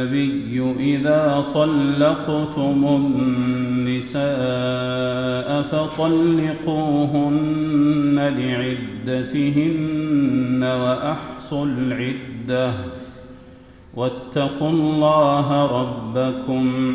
النبي إذا طلقتم النساء فطلقوهن لعدتهن وأحصوا العدة. واتقوا الله ربكم.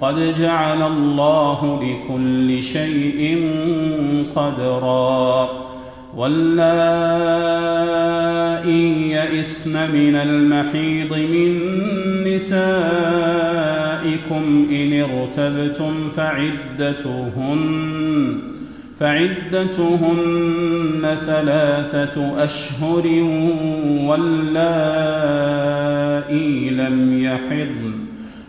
قد جعل الله لكل شيء قدرا. واللائي يئسن من المحيض من نسائكم إن ارتبتم فعدتهن فعدتهن ثلاثة أشهر واللائي لم يحضن.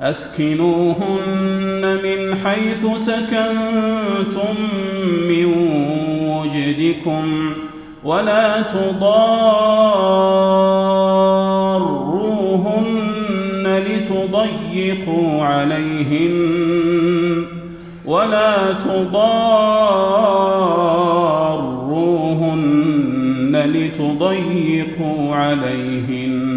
أسكنوهن من حيث سكنتم من وجدكم ولا تضاروهن لتضيقوا عليهن ولا تضاروهن لتضيقوا عليهن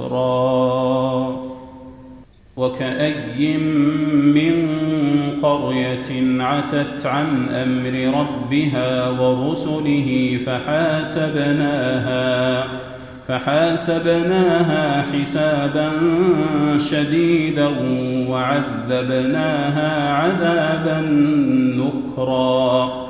يسرا. وكأي من قرية عتت عن أمر ربها ورسله فحاسبناها فحاسبناها حسابا شديدا وعذبناها عذابا نكرا.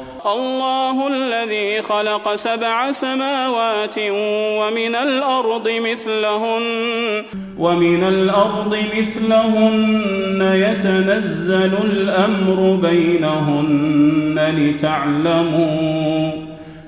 الله الذي خلق سبع سماوات ومن الأرض مثلهن ومن الأرض مثلهن يتنزل الأمر بينهن لتعلموا